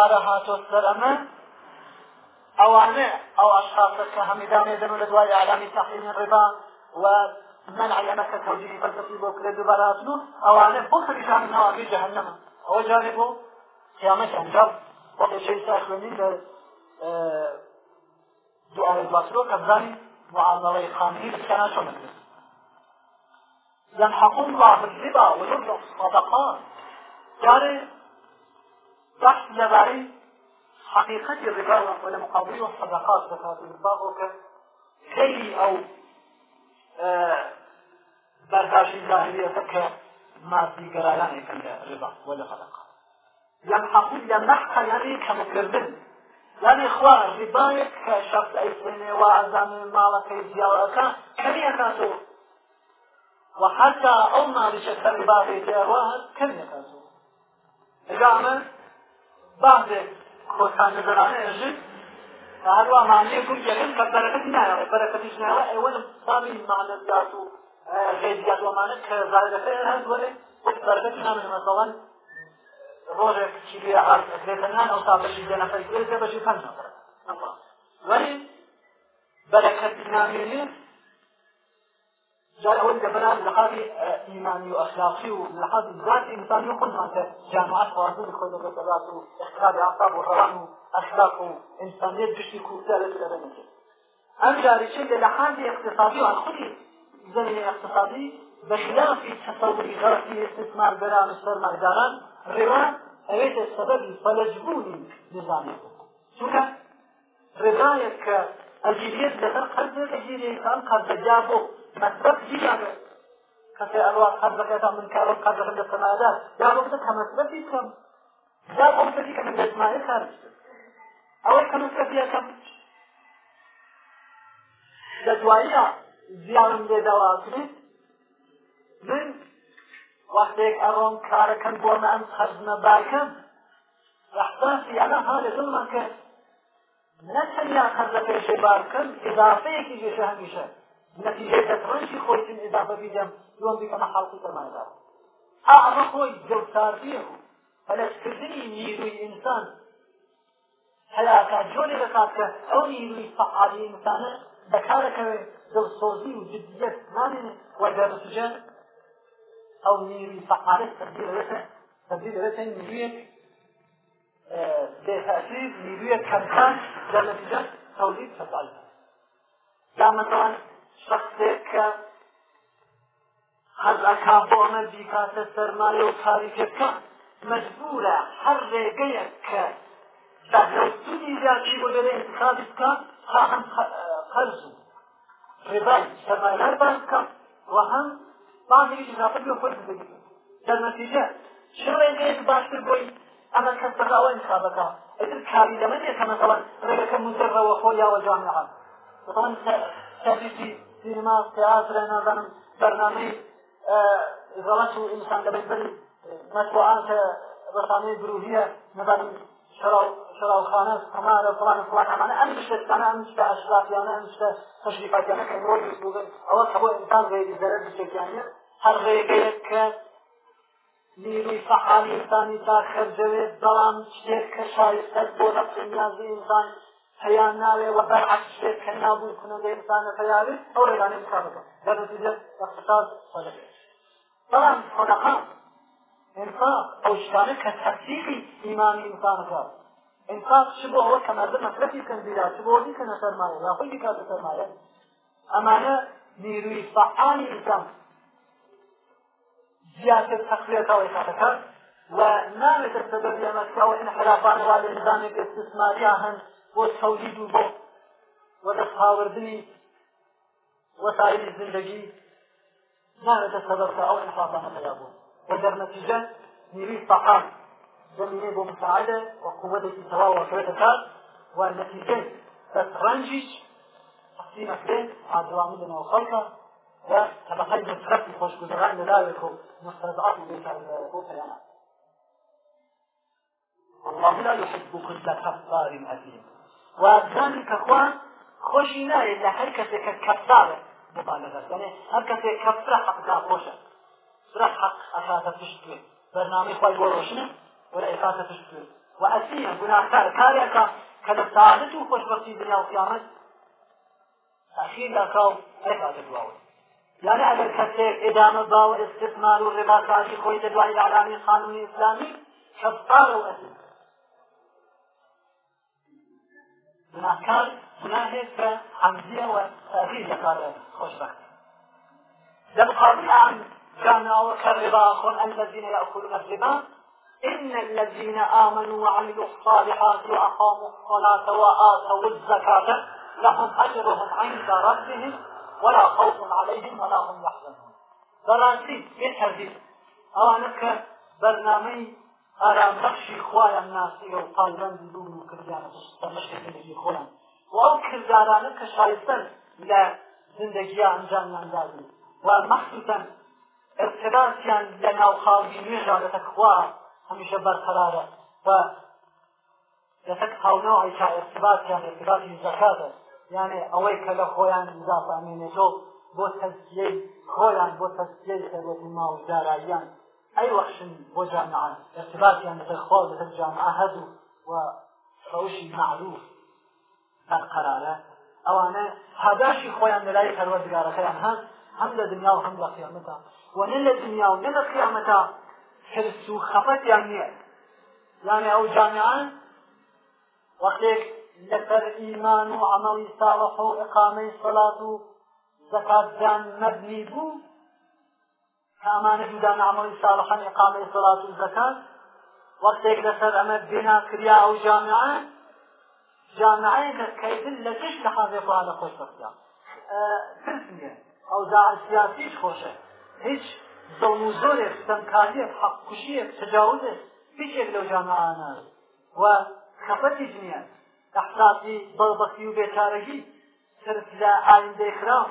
پارە هاتۆ سەر ئەمە ئەوانێ ئەو ئەشخاصە کە هەمیدانێ دەن لە دوای علامی تحریم ڕبا و من علمەکە تەوجیهی فەلسفی بۆ کرێ دووبارە هاتن و ئەوانە بۆ پریشان ناوەکەی جەهەنەمە ئەوە جارێ بۆ قیامەت ئەنجام وەڵێ شەی ساخوێنی لە دوعای باسرۆ کە بزانی معاملەی خانگی بکەنا شەمە ينحق الله الربا ويرزق الصدقات يعني بحث لبعي حقيقة الربا والمقابلة والصدقات بكات الربا كي أو آه برداشت ظاهرية كمادي قراران كالربا ولا صدقات يمحق يمحق يعني كمكردن يعني إخوة ربايك كشخص أيسيني وعزامي مالك زيارك كم يكاتو وحتى أمنا لشكل ربايك كم يكاتو إجامة بعضێک خۆستان لەبەرانێژن هەروە مانێکم یەکەم کە بەرەکەت نایەوە بەرەکەتیش نایەوە ئێوە لە ساڵی مانەدات و غێزیاتوەمانە کە زارەکە هەز وەرێ بەرەکەت نامێ مەسەڵەن ڕۆژێک چی لێ ئاکرێتەنان ئەو تا بەشی دێ نەفەر گرێ بەشی پەنج نەفەر وەرێ بەرەکەت نامێنێت جار أول كفنا لحاظ إيماني وأخلاقي ولحاظ ذات الإنسان يقول أنت جامعة وارد بكل الرسالات وإخراج أعصاب وحرام وأخلاق وإنسانية بشي كوتالة الأبنة أم جاري شيء لحاظ اقتصادي وعن خلي زمن اقتصادي بخلاف تصور غرفي استثمار برام استثمار داران روان أريد السبب فلجبوني نظامي شوكا رضايك الجديد لغير قرض الجديد الإنسان قد جابه مصرف دیگانه کسی الوان قدر قیتا من کارو قدر قدر سمادات یا بگذت هم مصرفی کم یا بگذتی که من دسمانی خارج اول کم مصرفی کم دەتوانە زیانم لێداواتریت من وەختێک ئەوم کارەکەم بۆ ئەم خەزمە باکەم ڕحتاسیانە ها لە دڵمە کرد نەچەند یا خەزەکەی شێ بارکەم ئضافەیەکی گەشە هەمیشە نتیجه ترشی خویتن اضافه بیدم یوم بیکم حلقی تمایدار اعما خوی جوتار بیه فلس کردنی نیروی انسان هلاکات جۆری دەکات کە ئەو نیروی فعالی ئینسانە بەکارەکەوێت دڵسۆزی و جدیەت نامێنێ وەگەرسجە ئەو نیروی فعالەت تبدیلەوێتە تبدیلەوێتە نیرویەک بێتەسیر نیرویە کەمکان لە نەتیجە تەولید فەسال دا مەسەڵەن شخصێک کە حەزەکە بۆ ئەمە بیکاتە سەرمایە و تاریکەکە مجبورە هەر ڕێگەیەک کە دەستوری زیاتی بۆ دەرێ انتخاب بکە تا هەم قەرز و ربا سەرمایە هەر باز بکە و هەم بازێکی اضافە بێ خۆی بزەگی دەرنەتیجە چ ڕێگەیەک باشتر بۆی ئەمە کەس بەقاوە انتخابەکە ئەتر کاری لەمەنێکە مەسەڵەن ڕێگەکە مزەرەوە خۆ یاوە جامعان مثلا تەبیتی سینما تئاتر نظرم برنامه زلط و انسان دبی بری مطبوعات برنامه گروهیه نظرم شراوخانه تماره فلان فلان همانه ام بشه تنه ام بشه اشرافیانه ام بشه تشریفاتیانه که نور بس بگن اول تبو انسان غیری ضرر بشه یعنی هر غیره که نیروی فعالی انسانی تا خرجوه بلان شتیر که شایسته بوده نیازی انسان هەیان ناوێ وە بەرعەکس شتێک کە نابوو کنەوەی بزانە بەیاوێ ئەو ڕێگانەی بکار بکە لە نەتیجە اقتصاد سەلە بەڵام خۆنەقا انفاق ئەو شتانە کە تەسیقی ئیمانی ئینسانە بوار انفاق چ بۆ ئەوە کە مەردم مەصرفی کەن بیرا چ بۆ ئەوەی کەنە سەرمایە یا خۆی بیکاتە سەرمایە ئەمانە نیروی فعالی ئینسان زیاتر تەقویەتەوەی کاتەکە و نابێتە سەبەبی ئەمە کە ئەو انحرافان وا لە ئینسانێک استثماریان هەند بۆ تەولید و بۆ وەدەستهاوردنی وەسائلی زندگی نامێتە سەبەبکە ئەو انحافانە پەیا بوو وەدەرنەتیجە نیروی فەقان زمینێ بۆ مساعدە و قووەتێکی تەواو وەکرێتە کار و نەتیجە بە ڕەنجیش تقسیم ئەکرێت عادوامی لەنەوە خەڵکە و طبقەی مترفی خۆشگوزەران لەداوێت و مستەضعات و بێکاربەوە پەیانە والله لا يحب كل كفار أثيم وازانی کەخوا خۆشی نایێت لە هەر کەسێکە کەفتاوێ بەڵەگەستێ هەر کەسێک کەفترە حەقدا خۆشە سرە حەق ئەساسە پشتێ بەرنامەی خۆی بۆ ڕۆشنە ولا ئەساسە پشتێ و ئەسیە گوناهکار کارێکە کە لە سعادەت و خۆشبەستی دنیا و قیامەت تأخير لكاو هيك هذا الواوي يعني هذا الكثير إدامة باو استثمار والربا ساعتي خويت الوعي الإعلامي القانوني الإسلامي كفار وأسلم ناکار هەیە کە حەمزیەوە تاخیر دەکارێت خۆشبەخت دەبقاریان كانوا الربا عن الذين يأكلون الربا إن الذين آمنوا وعملوا الصالحات وأقاموا الصلاة وآتوا الزكاة لهم أجرهم عند ربهم ولا خوف عليهم ولا هم يحزنون براسي يتهدي أنا برنامج ئارام بەخشی خوایان ناسیە و پایبند بوون و کردیانە بەشتێکی خۆیان و ئەو کردارانە کە شایستەر لە زندگی ئەنجام ناندابن و مەخصوسەن ارتباسیان لە ناو خاڵی نوێژارەتە خوا هەمیشە بەرقەرارە و لەسەر خاڵنەوەی تا ارتباسیان ارتباسی زەکاتە یعنی ئەوەی کە لە خۆیان زافامێنێتۆ بۆ تەزیەی خۆیان بۆ تەزیەی سەرەتی ماوە داراییان أي وحش وجامعة ارتباط يعني الإخوة لهذه الجامعة هذو وروشي معروف القرارة أوانا هداشي خويا من لا يخلوا دقارة خيان هذا هم لدنيا وهم لقيامتها ونن لدنيا ونن لقيامتها حرس وخفت يعني يعني أو جامعة وقتك لسر إيمان وعمل صالح وإقامة صلاة وزكاة مبني بو ئەمانە بیدان عملی ساڵحان قامەی سڵات و زەکات وەختێک لەسەر ئەمە بنا کریا ئەو جامعە جامعەیە کە کەیتن لە تش لە حاضێ خوان لە خۆش بەختیا پرسنیە ئەو زاع سیاسیش خۆشە هیچ زەڵم و زۆرێک ستەمکاریەک حەقکوشیەک تەجاوزێک هیچێک لەو جامعانە و خەفەتی جنیە ئەحساسی بەڵبەختی و بێچارەگی صرف لە ئایندەی خراف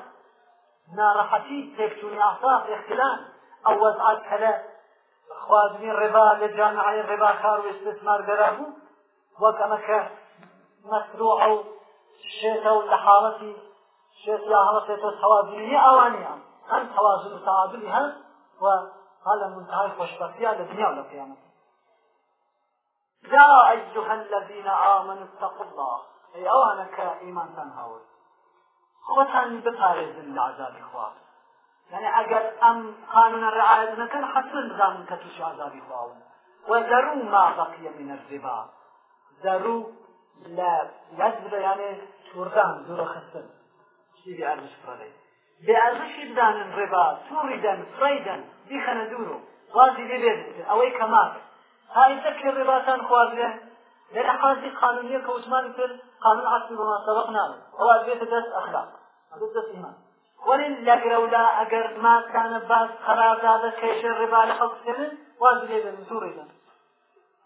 ناڕەحەتی تێکچوونی ئاساس اختلاف ئەو وەزعات کەلە خواردنی ڕێبا لە جامعی ڕێباکار و استثمارگەرا بوو وەک ئەمەکە مەسروع و شێتە و لە حاڵەتی شێت یا هەڵەتێتە تەوازنی ئەوانیان هەم تەوازن و تەعادلی هەن و ها لە منتهای خۆشبەختیا لە دنیا لە قیامەت يا أيها الذين آمنوا اتقوا الله أي أوانك إيمان تنهاول خوتان بتارزن لعذاب إخواتك يعني اگر ام قانون الرعاية نكن حسن زان كتوش عذابي خواهون وذروا ما بقي من الربا ذروا لا وزر يعني شوردان دور خسن شي بأرش فرلي بأرش بدان الربا سوردا فريدا بيخنا دورو وازي ببيرد اوي كمال هاي تكي الرباتان خوارده للأحاسي قانونية كوتمان في قانون عصر وما سبقنا هو بيت دست أخلاق هذا دست إيمان وەرن لە گرەودا ئەگەر ماکانە باز قەراردادە کێشە ڕێبا لە خەڵکردن واز لێ بن زووڕێ بن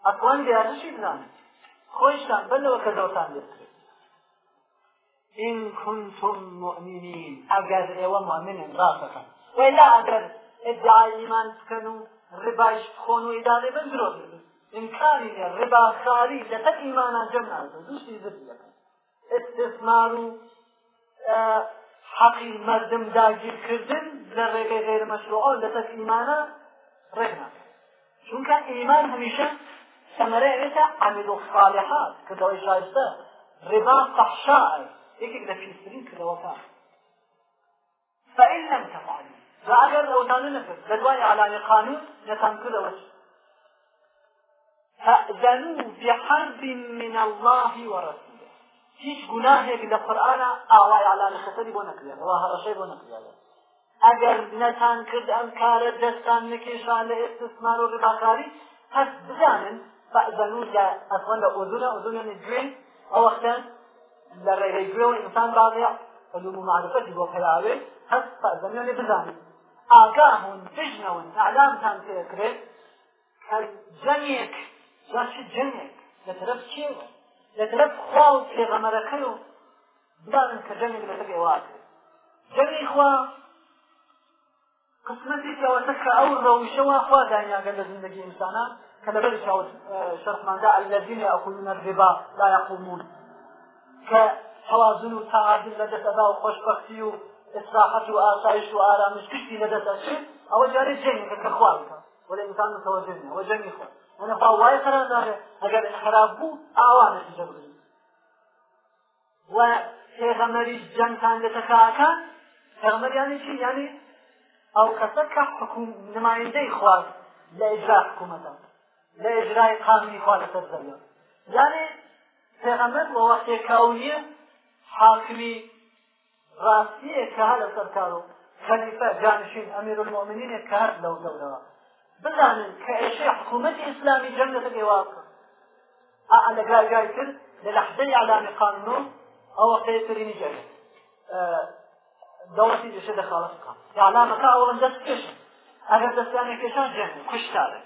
ئەتوان دیارشی بزانێت خۆیشتان بەنەوە کە دەوتان دەستێت إن كنتم مؤمنين أجر إيوا مؤمن راسخا ولا أجر ادعى إيمان تكنوا ربا يشتخونوا إدارة بنزروا إمكاني الربا خاري لتك إيمانا جمعا دوش يزد لك استثمار آه حەقی مردم داگیرکردن لە ڕێگەی غێر مەشروعە لە دەست ئیمانە ڕێکنا چونکە ئیمان هەمیشە ثمرە ئێتا عمل الصالحات کە دەڵی شایستە رضا فحشاء یەکێک لە پێسترین کردەوەکان فإن لم تفعلوا فأجر لو تنفذ لدواء على قانون لتنفذ وجه فأذنوا بحرب من الله ورسوله هیچ گوناهێک لە قورآە ئاوای علاە خەتەری بۆ نکرێت وا هەڕەشەی بۆ نکرێت ئەگەر نەتان کرد ئەم کارە دەستان نکێشان لە ئێستسمان و ڕباکاری هەست بزانن بەنووس لە ئەسوان لە ئۆزونە ئۆزونێنی گوێن ئەوەختەن لە ڕێگەی گوێەوە ئینسان باڵێ علوم معرفەتی بۆ پێراوێ هەست بەزەنێنێ بزانن ئاگاهون بژنەون ئەعلامتان پێکرێت کە جەنێک جەنێک لە تەرەف چێوە لەگەڵت خوا و پێغەمەرەکەی و دانن کە جەنگ لەسەر ئێوات جەنگی خوا قسمەتی چاوەتە کە ئەو ڕەوشەوە خوا دانیاگە لە زندگی ئینسانە کە لەبەر شەرماندا الذين يأكلون الربا لا يقومون کە تەوازن و تەعادل لەدەست ئەدا و خۆشبەختی و ئستراحەت و ئاسایش و ئارامش گشتی لەدەست ئەچێت ئەوە جارێ جەنگەکە کە خوا بکە وەرە ئینسان متەوەجه وە جەنگی خۆ ئەە خواوای قەرار دارێ ئەگەر خراب بوو ئاوا نەتیجە بگرن و پێغەمەری جەنگتان لەتەکاکان پێغەمەریانی چی یعنی ئەو کەسە کە حکوم نمایندەی خوارد لە ئجرا حکوومەتە لە ئجرای قانونی خوا لەسەر زەویە یعنی پێغەمەر وە وەختێکاویە حاکمی ڕاستیە کە هە لەسەر کارۆ خەلیفە جانشین ئەمیر المؤمنینێک کار لەو دەورەوە بزانن کە ئێشەی حکوومەتی ئیسلامی جەمدەتە ئێوا بکە ئا لەگایگای کرد لە لەحزەی ئالامی قانون ئەوە قەیەترینی جەمێت دەوڵەتی جێشە دەخاڵە بکە ئالامەکە ئەوڵەن دەست کشت ئەگەر دەستیانە کێشان جەمێت کوشتارە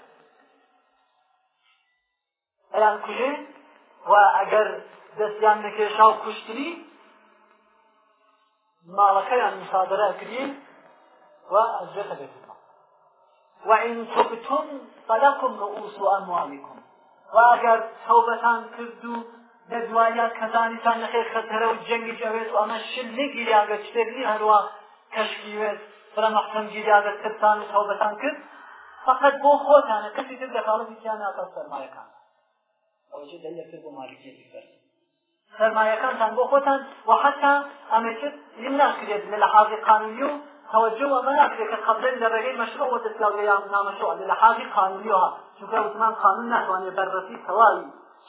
ئەیان کوژێ و ئەگەر دەستیان نەکێشا و کوشتری ماڵەکەیان مسادرە کردین و ئەجێتە بێت وعین تبتم فلکم رؤوس اموالکم و ئەگەر تەوبەتان کرد و لە دوایە کەزانیتان لەخێ خەتەرە و جەنگی ئەوێت و ئەمە شل نگیریاگە شتێکی هەروە کەشکیوێت فرە مەختم گیریاگە کردتان و تەوبەتان کرد فقط بۆ خۆتانە کەسی تر دەکاڵەتی تیان ناکە سەرمایەکان ئەوجێ دەلەکرد بۆ مالکیەتی فەرز سەرمایەکانتان بۆ خۆتان و حتا ئەمەکرد لیم ناکرێت لە لحاظی قانونی و توجه مناطق قبل لرغي مشروع وتسلاوية يا مشروع للحاجة قانونيها شوف عثمان قانون نحوان بررسي سواي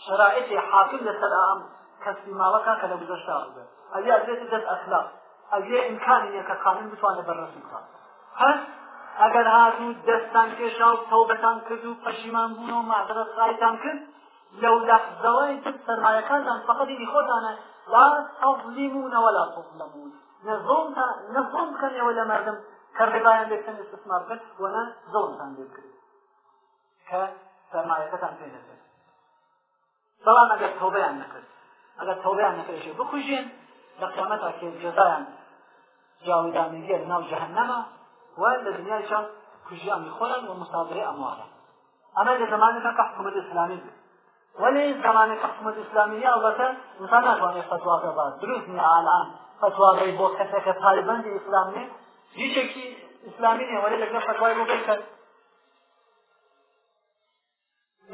شرائط حاكم لسلام كسي مالكا كذا بزشتار أبي أزيت جد أخلاق أبي إمكانية كقانون بتوان بررسي كان هل ئەگەر هاتوو دەستان کێشاو تەوبەتان کرد و پەشیمان بوون و مادرەت خایتان کرد لەو لەحزەوەی سەرمایەکانتان فقط دینی خۆتانە لا تەظلیمون ولا تظلمون نەزۆم بکەنەوە لە مردم کە ڕێبایان لێکەن استثمار کرد وەنە زۆمتان لێ کرد کە سەرمایەکەتان پێ نەکرد بەڵام ئەگەر تۆبیان نەکرد ئەگەر تۆبیان نەکەیشێ بکوژێن لە قیامەتا کێ جێزایان جاویدانیزیە لە ناو جەهەنەمە و لە دنیایشان کوژیانی خۆیان و مستابرێ ئەموارە ئەمە لە زمانەکە کە حکومەت ئیسلامی بێت ولی زمانەکە حکومەت ئیسلامیە ئەڵبەتە ئینسان ناتوانێت فتوا بێت دروست نیە ئالان فتواڕێ بۆ کەسێکە پاربندی ئیسلامی هیچێکی ئیسلامی نێوەێ لەگە فتوای بۆ بکەن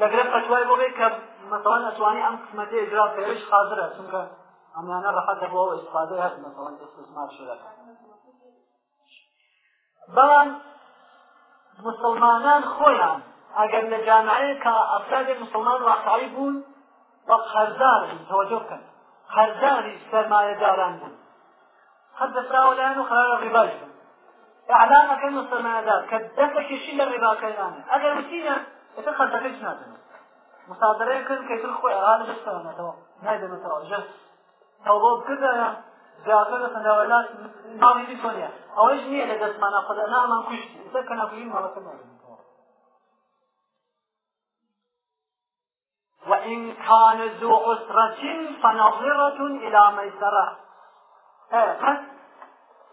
لەگرە فتوای بۆ بێ کە مەسەوان ئەتوانی ئەم قسمەتی ئجرا پێش حاضرە چونکە ئەمانە ڕحەت دەبەوە ئیسپادە هەست مەسەوان استثمار شدەکە بەڵام مسلمانان خۆیان ئەگەر لە جامعەیە کە ئەفرادی مسلمان واقعی بوون بە قەردار توجه بکەن قەرداری سەرمایەداران بوون قد دەسراوەلایەن و خراوە ڕێباش ئەعلامەکەن و سەرمایدار کە دەستەکیشی لە ڕێباکەیانە ئەگەر وتینە ئێتە خەردەکەیش ناتنە مصادرەیە کرد کە تر خۆی ئەغاە بستەوەنەتەوە نایدەمەتەوە ژەس تەوڵۆ کردە زیاتر لەسەنداوەلا ماڵی سۆنیە ئەوەش نییە لە دەستمانە خۆدا نامان کوشتی زەکە نەکوی مەڵەکە نەبوو وإن كان ذو عسرة فنظرة إلى ميسرة قەت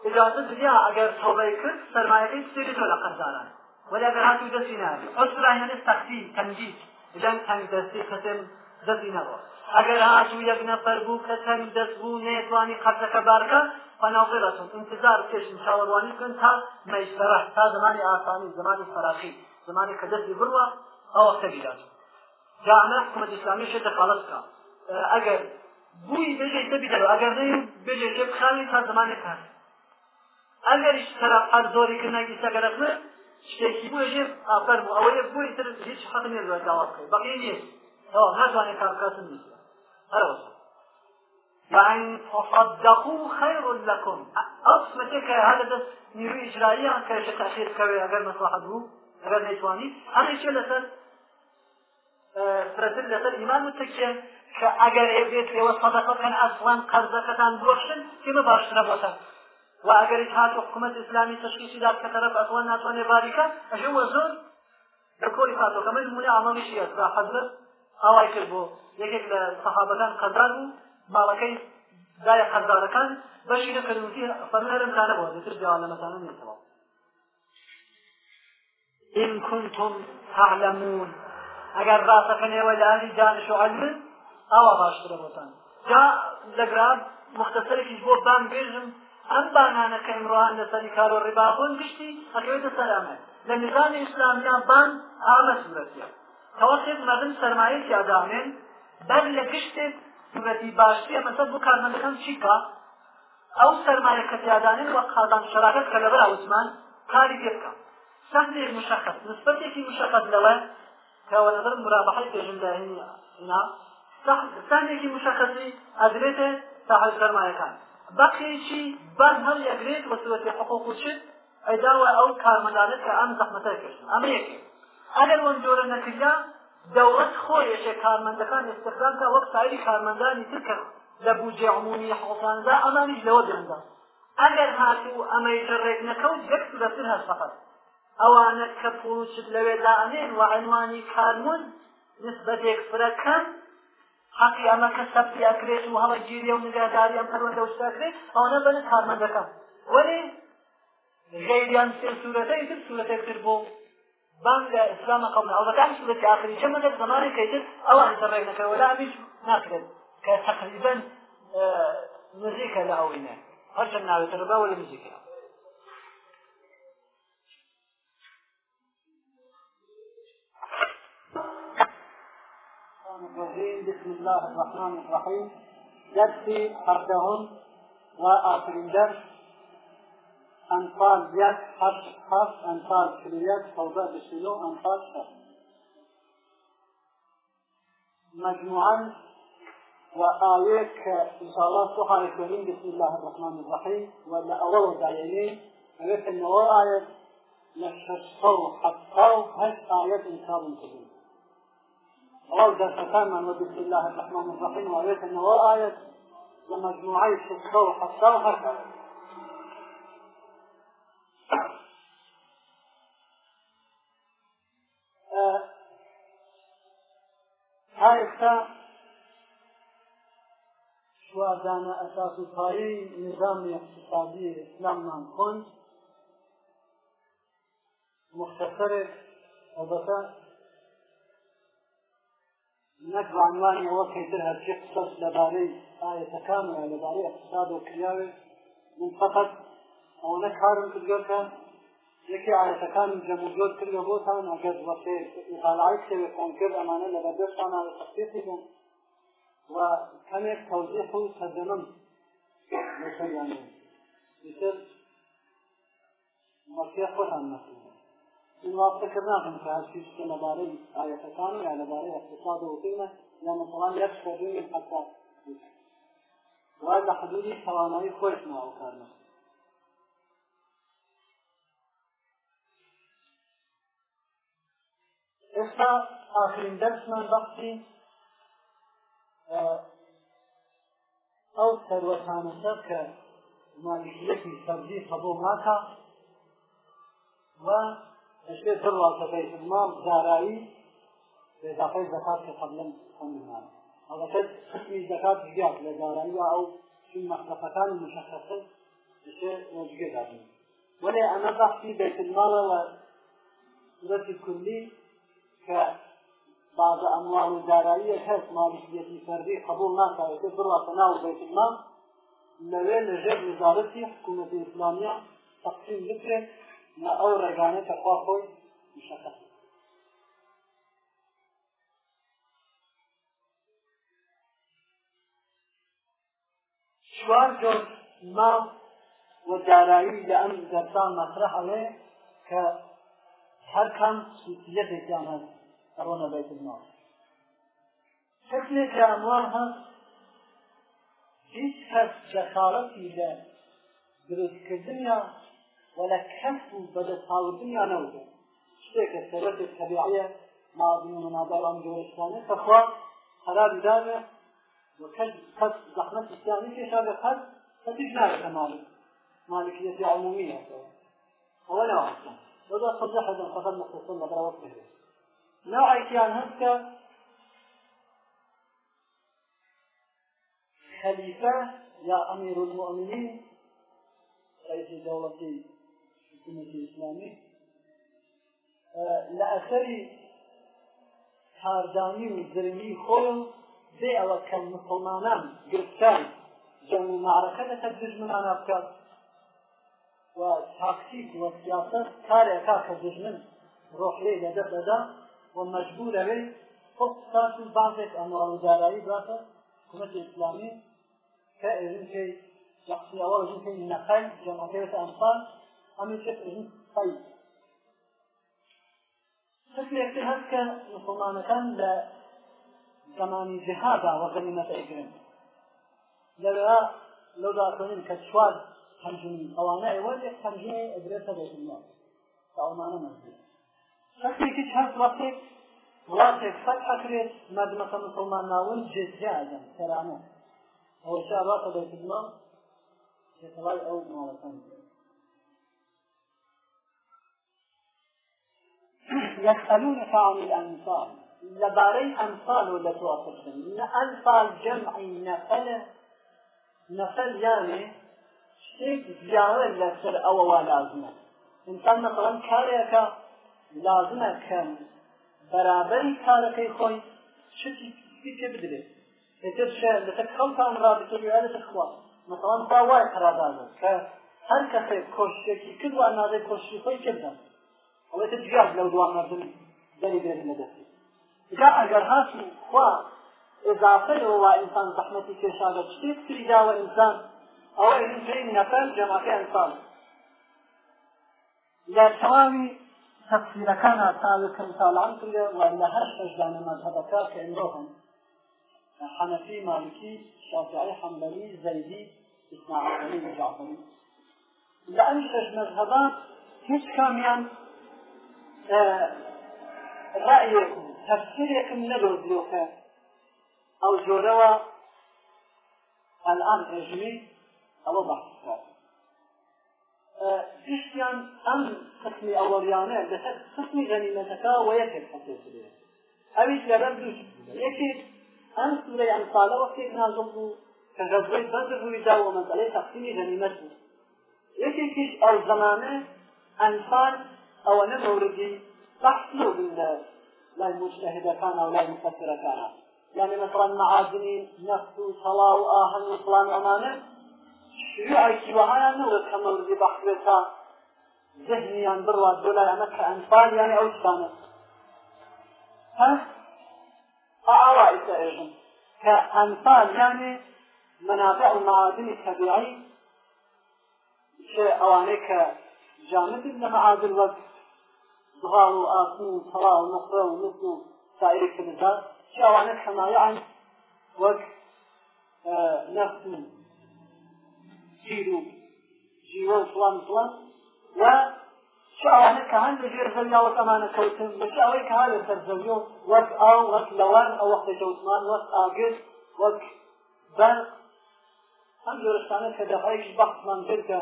ئجازە دنیا ئەگەر تۆبەی کرد سەرمایەکەی سێری تۆ لە قەزاران وەلا ئەگەر هاتوو دەستی نابێت ئۆسرای هەنێ سەختی تەنگیت لەم تەنگ دەستی کەسێن دەستی نەوە ئەگەر هاتوو یەک نەفەر بوو کە تەنگ دەست بوو نێتوانی قەرزەکە بارکە فەناوغیرەتون انتظار کێش مشاوەڕوانی بکەن تا مەیسەرەح تا زمانی ئاسانی زمانی فەراخی زمانی کە دەستی بڕوە ئەو وەختە بیراتون جا ئەمە حکومەت ئیسلامی شێ دەخالەت بکە ئەگەر بووی بێژەی تەبیدەوە ئەگەر نەی بێژێ شێ بخاوی تا زمانێک کار ئەگەریش خراپقات زۆری کرد ناگی سەگەرەخ شتێکی بوو ژێ ئافەر بوو ئەوەیە بووی تر هیچ حەق نێ داوا بکەی بەقی نیە ئەو ناتوانێت کارکاتن نیست هەرەوە وإن تصدقوا خير لكم أصل تلك هذا نيرو إجرائية كيش تأخير كوي أجر مصلحة بو أجر نيتواني أنا إيش لسر فرسل لسر إيمان متكيا کە ئەگەر ئێبێت ئێوە سەدەقەکەن ئەسڵان قەرزەکەتان بۆشن تێمە باشترە بۆتان و ئەگەر هات حکوومەت ئسلامی تشخیصی داد کە تەرەف ئەسڵان ناتوانێ باریکە ئەژەوە زۆر لە کۆری فاتۆکەمەی نمونە ئامەویشی ئەسرا حەزرت ئاوای کرد بۆ یەکێک لە سەحابەکان قەزار و ماڵەکەی دایە قەزارەکان بەشی لە کەنوتی فەرهەرم زانە بۆ دەتر جیان لە مەسانە نیتەوە إن كنتم تعلمون أجر راسك نيوى لأهل جانش وعلم ئاوا باشترە بۆتان جا لەگران مختصەرێکیش بۆ بان بێژم ئەم بانانە کە ئیمڕوان لەسەری کارۆ ڕێبابوون گشتی ئەکەوێتە سەرامێت لە نظامی ئیسلامیان بان ئامە سورەتە تەوەقێت مەدن سەرمایەکی ئادامێن بەر لە گشتێت سورەتی باشتیە مەسەد بۆ کارمەندەکان چیکە ئەو سەرمایە کە پیادانێن وە قادان شراکەت کە لەبەر عوسمان کاری پێبکە سەندێک مشخص نسبەتێکی مشخص لەوە کە وەنەظر مرابحەی پێژنداهێنی سانێکی مشخصی ئەدرێتە تاحل سەرمایەکان بەقیێکی بەر هەڵ ئەگرێت وەسوەتی حقوق وچت ئەداوە ئەو کارمەدانت کە ئەم زەحمەتە کرد ئەمە یەکێ ئەگەر ئەوەن جۆرە نەکردە دەوڵەت خۆیەشە کارمەندەکان ئێستەکانکە وەک سایری کارمەندانی ترکە لە بوجێ عمومی حوڵاندا ئەمانیش لەوە درندا ئەگەر هاتوو ئەمەی ڕێک نەکەوت یەک لەتر هەر فقط ئەوانە کە پوچت لەوێدا ئەنێن و عەنوانی کارمون نسبەتێک فرەکەم حقی ئەمە کە سەبتیاکرێت و هەڵە گیریە و نگاداریان پەروەندە وشتاکرێت ئەوانە بەن کارمەندەکەم وەرێ غیریان سێ سوورەتە تر سوورەتێکتر بۆ بانگ لە ئسلامە قبل ئەوەکان سوورەتی ئاخری چەمەدەر زمانی کەیتر ئەوان دەڕێنەکە وەلا ئەمیش ناکرێت کە تقریبا نزیکە لە ئەوینە هەرچەند ناوێتە ڕبە وە لە نزیکە الرجيم بسم الله الرحمن الرحيم درسي فردهم وآخرين درس أنفال يد حرف حرف أنفال كليات فوضى بشيلو أنفال شرف مجموعا وآيك إن شاء الله سوحة الكريم بسم الله الرحمن الرحيم ولا أول دعيني أليس أنه آية لششفر حتى هش آية إنكار كريم ئەو دەرسەکانمان وە بسم الله الرحمن الرحیم وابێتنەوە ئاەت لە مجموعی سکە و حەسا و هەر تا ئێستا شوازانە ئەساس و پایی نظامی اقتصادی ئیسلاممان خوند مختصرێک ئەوبەتە نەک ڕانوانی ئەوە پێتر هەرچی قسەس لەبارەی ئاەتەکانە لەبارەی ئەقتصاد و کراوێ من فقط ئەوەنە کارم کردگەکە یەکی ئاەتەکان جەموجۆر کردە بۆتان ئەگەر وەسێ مطالعی کتێوێ کۆنکرد ئەمانە لە بەدەستان تەخصیصی بوون و کەمێک تەوزیح و تەدەمم لەسەریان بوون لەسەر مەسیح خۆتان نەخوێن منواقفەکرد ناکەم کە هەرچی شتە لەبارەی ئاەتەکان یا لەبارەی اقتصاد و قیمە یا مەسەڵان یەک خۆبوونی حتا وا لە حدودی توانایی خۆش ماوە کار نەکەم ئێستا ئاخرین دەرسمان بەختی ئەو سەروەتانەتە کە مالیشیەکی سەبزی قەبوو ماکە و اشتري سر واسطه خدمات زارعي اضافه زكاه قبل قانون هذا كان في زكاه جياك لزارعي او في مخلفات مشخصه شيء موجود هذا ولا انا بحثي بيت المال وصورة الكلي كبعض اموال الزارعيه هات مالكيه فردي قبول ناسا يتبر واسطه بيت المال لوين رجب وزارتي حكومه الاسلاميه تقسيم ذكره لە ئەو ڕێگانە کەخوا خۆی مشخص چوار جۆر ماڵ و دارایی لە ئەم دەرسان مەسرە هەڵێ کە هەر کام سوسیەتێکیان هەست ئەڕۆنە بێت ماڵ شکلێکیان وا هەست هیچ کەس جەخاڵەتی لە دروستکردنیان ولا كف بدل حاوتين يا نوزة شتيك السرات الطبيعية مع دون نظر عن جورستانية فخوا حرام دامة وكل قد زحمة إسلامية في شابه قد فتجنار كمالك مالكية عمومية أولا وعلا وإذا صدح هذا فقد مخصوصا لبرا وقته نوع كان هسك خليفة يا أمير المؤمنين رئيس الدولة أمة الإسلامية لأخري هارداني وزرمي خلم زي أو كان مسلمان قرفتان جنگ معركة تدرج من أنا أفكار وتحقيق والسياسة كاري أكاك الدجمن روح ليه لدى بدا ومجبورة به خصوصات بعضك أموال وزارعي باتت حكومة الإسلامية كائن شيء شخصية أول شيء النقل جمعية أمصار ئەمە شکلی خەی شکلێکی هەست کە مسلمانەکان لە زمانی جهادا وەغەنیمەتە ئەگرن لەوێ لەو داکەین کە چوار هەمژنی ئەوانە ئێوە یەک هەمژنی ئەدرێتە بێتما تاوانە مەزی شکلێکی هەست وەختێک وڵاتێک فەتحەکرێت مەدمەکە مسلمان ناون جێزیا ئەدەن تەرانە ئەوە شا وڵاتە بێتما جێتەڵای ئەو ماڵەکان بێت يسألونك عن الأنفال لباري أنفال ولا توافقهم أنفال جمع نفل نفل يعني شتێک زیاوە لەسەر ئەوەوە لازمە انسان مثلەن کارێکە لازمە کەم بەرابەری کارەکەی خۆی شتی پێ بدرێت ئێتر لەسەر خەڵتان رابطەیانە خوا مثلەن با وای قەرادانە کە هەر کەسێک کۆشتێکی کردوە نازەی کۆشتی خۆی کردن ئەوە تر ژیاد لەو دوام مردم دەری بێت لە دەستی جا ئەگەر هاتی خوا اضافه لەوە ئینسان زەحمەتی کێشاگە چی کری داوە ئینسان ئەوە ئینجەی نەفەر جەماعەتی ئەنسان لە تەواوی تەفسیرەکان تاوکەم تاڵان کرێ و لە هەر شەشدانە مەذهبەکە کە ئەمرۆن حەنەفی مالکی شافعی حەمبەلی زەیدی ئیسماعیلی جعفری لە ئەم شەش مەذهبات هیچ کامیان ڕایێکم تەفسیرێکم نەلۆزیۆکە ئەو جۆرەوە ئەلان ڕژمی ئەوە بەحسکات گشتیان ئەم قسمی ئەوەریانە لەسەر قسمی غەنیمەتەکە و یەکێک حەسێسرێ ئەویش لەبەر دووش یەکێک ئەم سوورەی ئەمساڵەوە کێک نازڵ بوو کە غەزبەی بەدر ڕوویدا و مەسەلەی تەقسیمی غەنیمەت بوو یەکێکیش ئەو زەمانە ئەنفال ئەوەنە مەوردی بەحسیۆ لە لای مجتهدەکان و لای مفسرەکانە يعني مثلا معادن نفس وصلاة وآهن وفلان أمانة شيوعي شيوعي نورة كما ورد بحثتها ذهني عن بروا الدولة يعني كأنفال يعني أو كانت ها أعوائك أيضا كأنفال يعني منابع المعادن الطبيعي شيء أوانيك جامد المعادن وقت زغال و ئاسین و تەڵا و نقرە و نس و سائری کردستان چاوانە حەمایەیان وەک نەفس و سیر و جیوە و فڵان فڵان و چاوانە کە هەندە ژێر زەویاوەکەمانە کەوتن بەچ ئەوەی کە هەرە سەر زەویۆ وەک ئاو وەک لەوان ئەوەختێ جەوتمان وەک ئاگر وەک بەرق هەم جۆرەشتانە کە دەفعێکی بەخمان کرد کە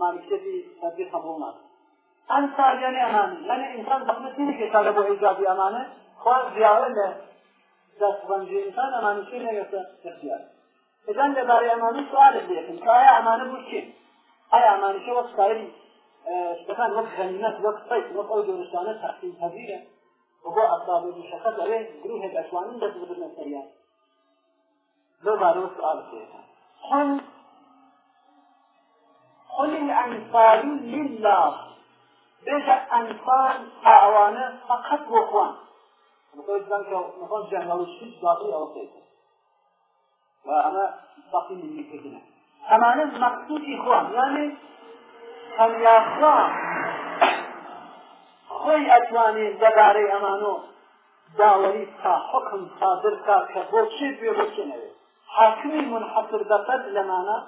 مانکێتی تەبیخە بۆمان ئەم ساگەنی ئەمانە لەنە ئینسان زەحمەت نەکێشا لە بۆ ئیجابی ئەمانە خوا زیاوە لە دەستبەنجی ئینسان ئەمانە چی نەگەسە دەستیار ئەدەن لەبارەی ئەمانە سوالت بێتن ئایا ئەمانە بوو چێ ئایا ئەمانەشە وەک سایری شتەکان وەک غەنیمەت وەک سەیت وەک ئەو دۆرستانە تەقسیم هەزیرە بۆ ئەساب شەخەت ئەوێ گروهێک ئەشوانن دەستبرنە سەریان لەو بارەوە سوالت بێتە قل قل الأنصار لله بێژە ئەنفان ئاوانە فقط بۆ خوان مخۆن جەنگەڵش هیچ باقی ئەوە پێێتە و ئەمە باقی منیکردنە ئەمانە مەخصوصی خوان یانێ هەلیاخوا خۆی ئەتوانێ دەدارەی ئەمانۆ داوەری تا حکم صادر کا کە بۆ چێ بێ بچنەوێت حاکمی منحەسر دەفەت لەمانە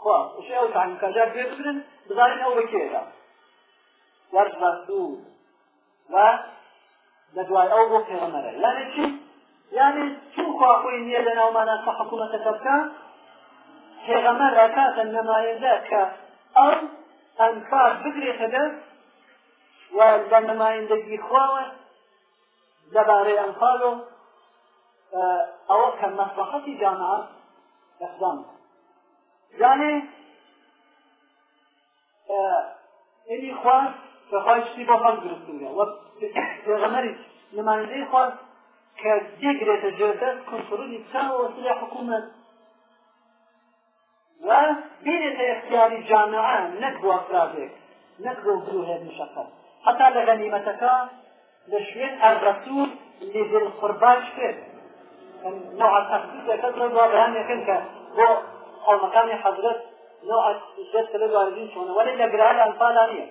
خوا شێ ئەو تانکەژە بێبرن بزانین ئەو بکێدا والرسول و دەدوای ئەو بۆ پێغەمەرە لەنێ چی یعنی چون خواخۆی نییە لە ناومانە سە حکوومەتەکە بکە پێغەمەر ڕکاتە نەمایەندە کە ئەو ئەنکار بگرێتە دەست و بە نەمایندەگی خواوە دەبارەی ئەنفال و ئەوە کە مەسلحەتی جامعات دەخدام یعنی ئێری خواست بەخوای شتی بۆ خەڵ گرتنگە وە پێغەمەری نمایندەی خواست کە دەگرێتە جێدە کنترۆلی چەند وەسیلە حکوومەت و بێنێتە اختیاری جامعە نەک بۆ ئەفرادێک نەک بۆ گروهێک مشەقەت حتا لە غەنیمەتەکە لە شوێن ئەرڕەسوول لێدل قورباش کرد نوع تەخصیصەکە ڕێوا بەهمێکن کە بۆ قومەکانی حەزرەت نوع تجەت لە واردین چۆنە وەلی لە گرال ئەنفالانیە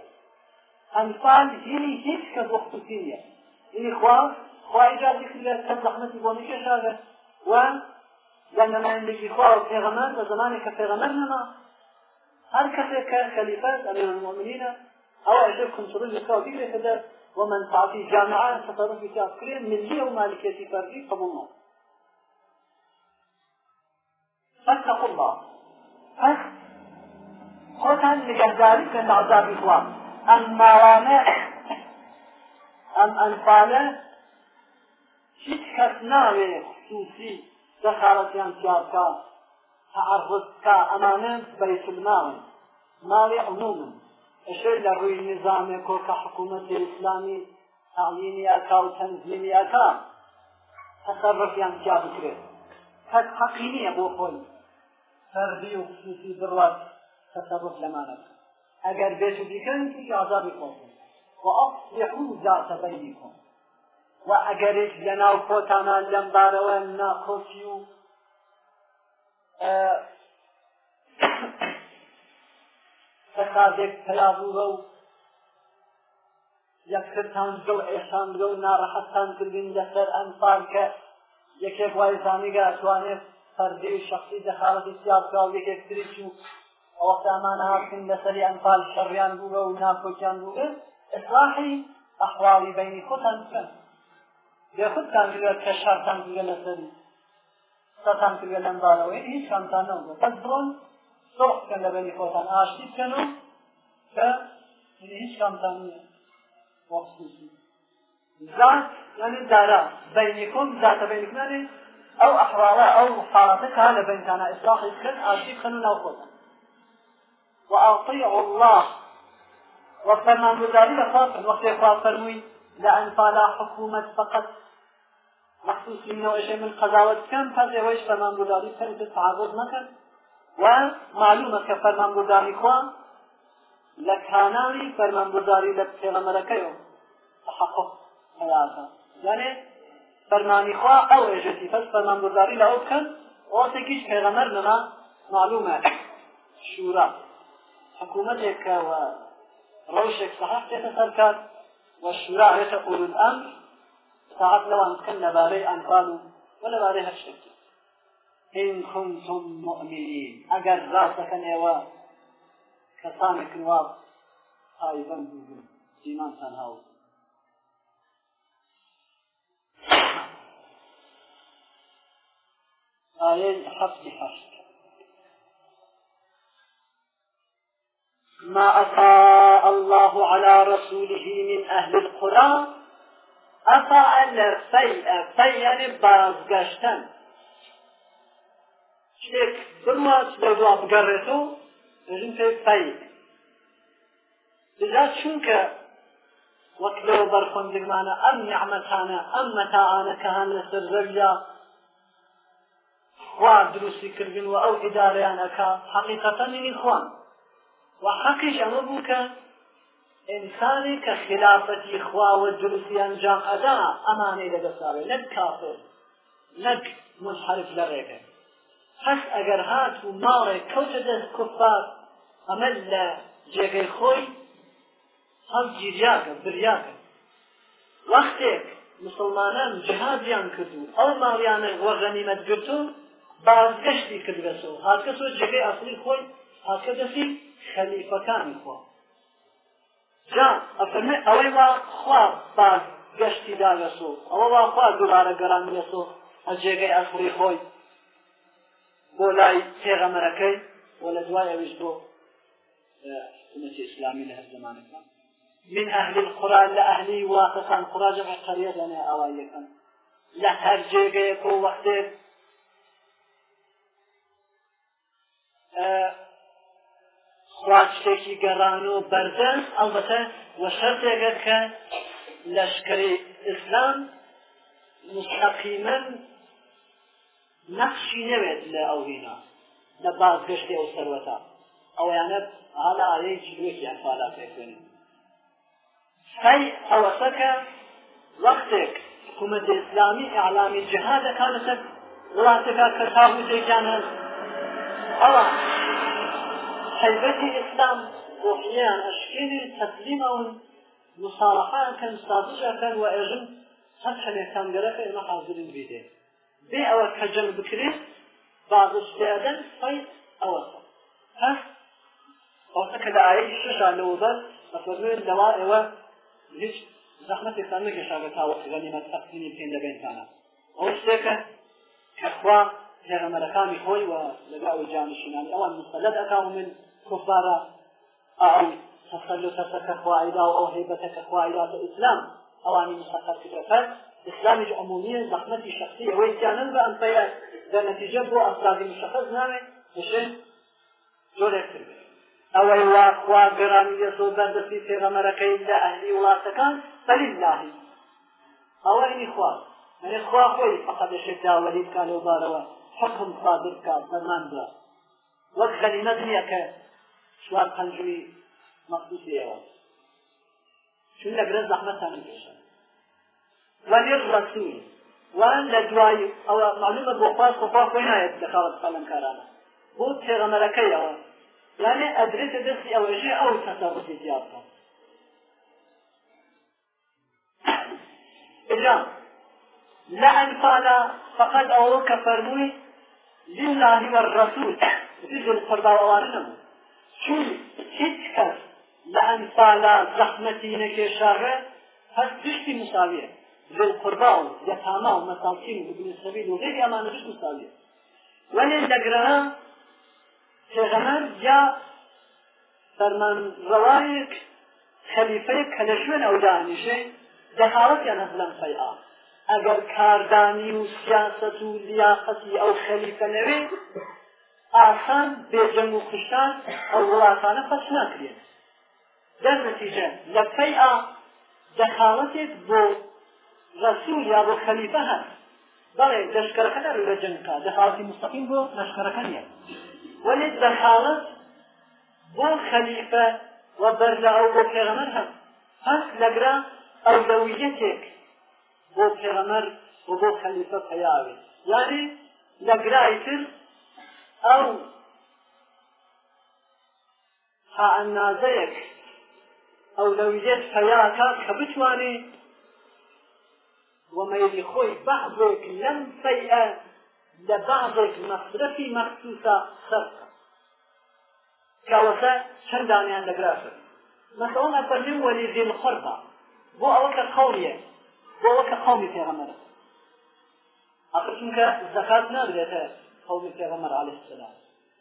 ئەمسان هیلی هیچ کە دختوتی نیە یعنی خوا خوای جاتی کرد کەس زەحمەتی بۆ نکێشاوێ و لە نمایندگی خوا و پێغەمەر لە زمانی کە پێغەمەر نەما هەر کەسێک کە خەلیفەت ئەمیر المؤمنینە ئەو عجب کنترل لسوا بگرێتە دەر ومن تعطي جامعة تطرف في أفكار ملية ومالكية فردي قبولنا فاتقوا الله فاتقوا خۆتان نگەهداری کەن عذابی خوا ئەم ماوانە ئەم ئەنفالە هیچ کەس ناوێ خصوصی دەخارەتیان پیاکە تعرضکە ئەمانە بەیتل ناوێ ماوێ عمومن ئەشەی لە ڕووی نظامێ کۆکە حکوومەتی ئیسلامی تعلیمیاکا و تەنزیمیاکە تەسەڕفیان پیا بکرێت تەک حەقی نییە بۆ خۆی فەردی و خصوصی بڕات تەسەڕف لەمانەکە ئەگەر بێت بکەن توی ئازابی خۆتن و ئەصلحوا ذات بینکم و ئەگەرش لەناو خۆتانان لەم بارەوە ناخۆشی و فەسادێک پەیابووە و یەکترتان زۆر ئێسان بگە و ناڕەحەتتان کردین لەسەر ئەمفان کە یەکێک وای زانیگە ئەتوانێت فەردەی شخصی دەخالەتی سیاب یەکێک تریش و ئەوەختامان هاتن لەسەری ئەنفال شەڕیان بووە و ناکۆکیان بوو ئسلاحی ئەحواڵی بینی خۆتان بکەن خودتان بگە کە شارتان بگە لەسەری سەتان بگە لەمبارەوەی هیچ کامتانەوە بەس بڕۆن سۆخ بکەن لە بینی خۆتان ئاشتی بکەن و کە هیچ کامتان نیە وەخصوصی ذات يعني دارا بينكم ذات بينكم يعني او احرارا او حالتك هذا بينكم اصلاح الكل عاشق خلونا وخذ وأطيعوا الله وفرمان بذلك خاطر وقت خاطر وي لأن فلا حكومة فقط مخصوص منه وشيء من قضاوة كم فزي ويش فرمان بذلك فرد تعرض نكر ومعلومة كفرمان بذلك لە کانانی فەرمانبرداری لە پێغەمەرەکەیەوە تحقق حیاتا یعنی فەرمانی خوا ئەو ئێژەتی فەس فەرمانبرداری لە ئەو بکەن ئۆسێکیش پێغەمەر لەنا معلومە شورا حکوومەتێکەوە ڕۆژێک سەحق بێتە سەرکار وە شورا بێتە قولون ئەم ساعت لەوان بکەن لەبارەی ئەنفال و وە لەبارەی هەر شتێک إن كنتم مؤمنين أجر راسك نوا كسانك نواب أيضا بوجود إيمان سنهاوز آيين حفظ حفظ ما أفاء الله على رسوله من أهل القرى أفاء لفي أفاء يعني بازقشتن شتێک بڕات بەدوا بگەڕێتەوە دەژین پێ سایت لذا چونکە وەک لەوە بەرخۆندگمانە ئەم نیعمەتانە ئەم مەتاعانەکە هەن لەسەر زەویا خوا دروستی کردن و ئەو ئیدارەیانەکە حەقیقەتەنینی خوان و حەقیش ئەمە بوو کە ئینسانی کە خلافەتی خواوە دروستیان جام ئەدا ئەمانەی لەدەساوێ نەک کافر نەک منحرف لە ڕێگە هەست ئەگەر هات و ماڵێک کەوتە دەست کوفار ئەمە لە جێگەی خۆی هەڵ گیریاگە بریاگە وەختێک مسلمانان جهادیان کردو ئەو ماڵیانە وەغەنیمەت گرتو بازگەشتی کردبەسەوە هاتکەسەوە جێگەی ئەسلی خۆی هاتکە دەسی خەلیفەکانی خۆ جا ئەفەرمێ ئەوەی وا خوا باز گەشتی داگەسو ئەوە وا خوا دووبارە گەران بێسو ئە جێگەی ئەخری خۆی بۆ لای پێغەمەرەکەی وە لە دوای ئەویش بۆ حکومەتی ئیسلامی لە هەر زمانەکان من أهل القرى لأهلي واقفا قراجة قرية لنا أوائيكا لهر جيغيك ووحدك أه خواشتێکی گەڕان و بەردەن ئەڵبەتە وە شەرتێگەت کە لەشکری ئیسلام مستەقیمەن نەخشی نەوێت لە ئەوینا لە بازگەشتی ئەو سەروەتا ئەویانە حالا ئارەیەکی دوێکیان فالا پێکردن سەی ئەوەسەکە وەختێک حکوومەت ئیسلامی ئەعلامی جهادەکان لەسەر وڵاتەکە کە تابوتێکیان هەست ئەوە حيبة الإسلام روحيان أشكيني تسليمهم مصالحان كان ساطجة كان وأجن سبحة كان قرأك إما حاضرين بيدين بي أو كجن بكري بعض استعداد فيت أوسط ها أوسط كده آية شجع لوضع أفرمي الدواء إيوه هیچ زەحمەتێکتان نەگەشاگە تاوەغەنیمە تەقسیمی پێ دەبێنتانە ئەو شتێکە کەخوا پێغەمەرەکانی خۆی وە لەگەڵ جانشینانی ئەوان مستەلەت ئەکا من كفار أعم تسلل تسكى خوائدا أو هيبتك خوائدا الإسلام أواني مسخر كتفات إسلام عموميا زحمة شخصية ويتيانا بأن فيا ذا نتيجة بو أفراد مشخص نامي وشي جورك أو الله خوا براني يسو بردسي في غمركين لأهلي ولاتكان فلله أو إني خوا من خوا خوي فقد شدا وليد كان يباروا حكم صادر كان زمان بلا وەک خەلیمەت نییە کە چوار پەنجوی مەخصوصیەوە چون لەگرە زەحمەتان بێشن وەلێڕسوول وان لە دوای ئەوە معلومە بۆ خواز خۆخوا خۆی نایەت دەخاوت قەلەمکارانە بۆ پێغەمەرەکەیەوە یانێ ئەدرێتە دەستی ئەوێژێ ئەو تەسەوتی دیار بکەن إجام لا أنفال فقد أوروك فرموي لله والرسول تجد القربة وأرنمه چون هیچ کەس لە ئەمسالا زەحمەتی نەکێشاغە هەر دشتی مساویە بالقربا و یەتاما و مەساکین و ابن سەبیل و غیری ئەمانە دشت مساویە وەلێ دەگرەها پێغەمەر یا فەرمانڕەوایەک خەلیفەیەک کە لە شوێن ئەو دانیشێ دەخاوەتیان هەزلەم فەیعا ئەگەر کاردانی و سیاست و لیاقەتی ئەو خەلیفە نەوێ ئاسان بێجەنگ و کوشتان ئەو وڵاتانە خەچ ناکرێت دەرنتیجە لە پێی ئا دەخاوەتێک بۆ ڕسوول یا بۆ خەلیفە هەست بەڵێ دەشکەرەکە دەر لە جنگکە دەخاوەتی مستەقیم بۆ لەشکەرەکە نیە وەێت دەخاوەت بۆ خەلیفە و بەردا ئەو بۆ پێغەمەر هەست هەست لەگرا ئەو دەویەتێک بۆ پێغەمەر و بۆ خەلیفە پەیاوێت یاری لەگرای تر ئەو تا ئەندازەیەک ئەو لەویێت فەیاکە کە بتوانێت ومەیلی خۆی بەعضێک لەم فەیئە لە بەعضێک مەصرفی مەخصوسە سەرکە کاوەسە چەندانیان لەگراسن مثلا ئەفەرمیم وەلی ذی القربە بۆ ئەوە کە قەومیە بۆ ئەوە کە قەومی پێغەمەرە ئەقل چونکە زەکات نادرێتە قوم البيغمبر عليه السلام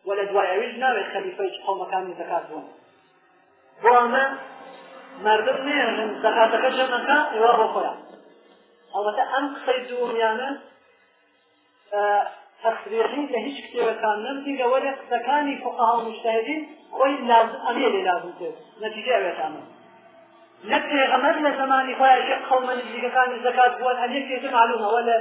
ولا دواء يويج ناوي خليفة قوم كان يتكاتون بواما مردم نيرن زكاتك جنكا يورو خويا ئەوەتە ئەم قسەی دووەمیانە تەخریقی لە هیچ کتێبەکان نەمدی لە وەرە قسەکانی فقها و مشتهدین خۆی لازم ئەمێ لێ لازم کرد نەتیجە ئەوێتانە نەک پێغەمەر لە زمانی خۆیان قەومە نزیکەکانی زەکات بوون هەندێک پێتر معلومەوە لە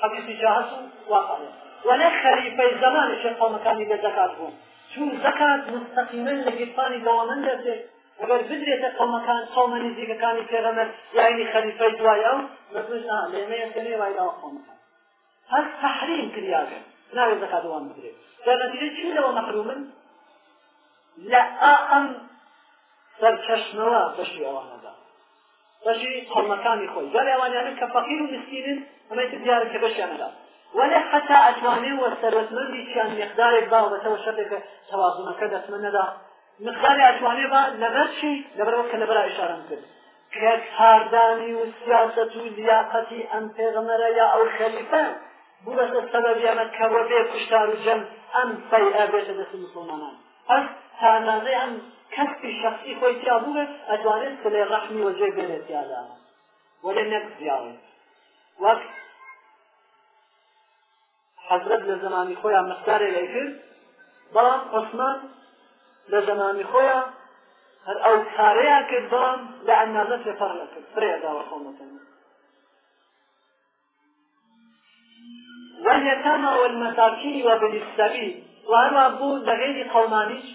حەدیثی جاهس و واقعە وەنە خەریفەی زمانێکی قومەکانی بە زەکات بوون چون زەکات مستەقیمەن لە گیرفانی دەوامەند دەچێت وەگەر بدرێتە قومەکان قومە نزیکەکانی پێغەمەر یعنی خەریفەی دوایە و بەتوشنا لێمەیە سەرێ ڕایداوە قومەکان هەر تحریم کریاگە ناوێت زەکات دوام بدرێت دەنەتیجە چی لەوە مەحرومن لە ئەم سەرچەشمەوە بەشی ئەوانەدا بەشی قومەکانی خۆی جارێ ئەوانیانە کە فەقیر و مسکینن ئەمەی دیارە کە بەشیانەدا ولا حتى أتواني وسرت من بي كان مقدار الباء وتو شبك توازن كذا أتمنى دا مقدار أتواني با لبر شيء لبر وكان لبر إشارة مثل كيك هارداني والسياسة ولياقتي أن تغمر يا أو خليفة بولت السبب يا مكة وبي كشتار الجم أم سيئة بيت دس المسلمان أم تاناني أم كسب الشخصي خويتي أبوه أتواني سلي رحمي وجيب بيت يا دانا ولا نكس يعني وقت حەزرت لە زمانی خۆیان مختارێ لێ کرد بەڵام عوسمان لە زمانی خۆیان هەر ئەو کارەیە کرد بەڵام لە ئەندازە تێپەڕ نەکرد فرێداوە خۆمەکەن واليتامى والمساكين وابن السبيل وهذا بو لغير قومانيش